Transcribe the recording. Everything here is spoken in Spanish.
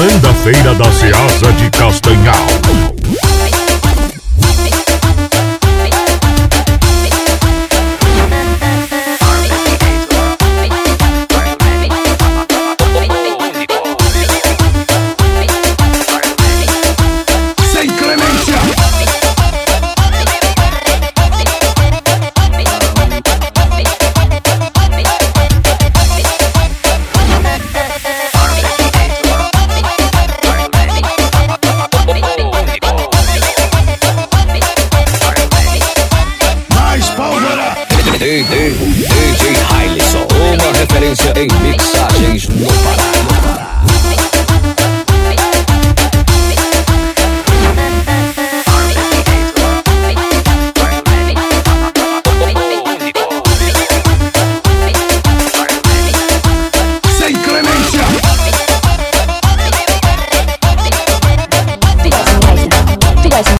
Segunda-feira da Seasa de Castanhal. DJ Como referencia en mi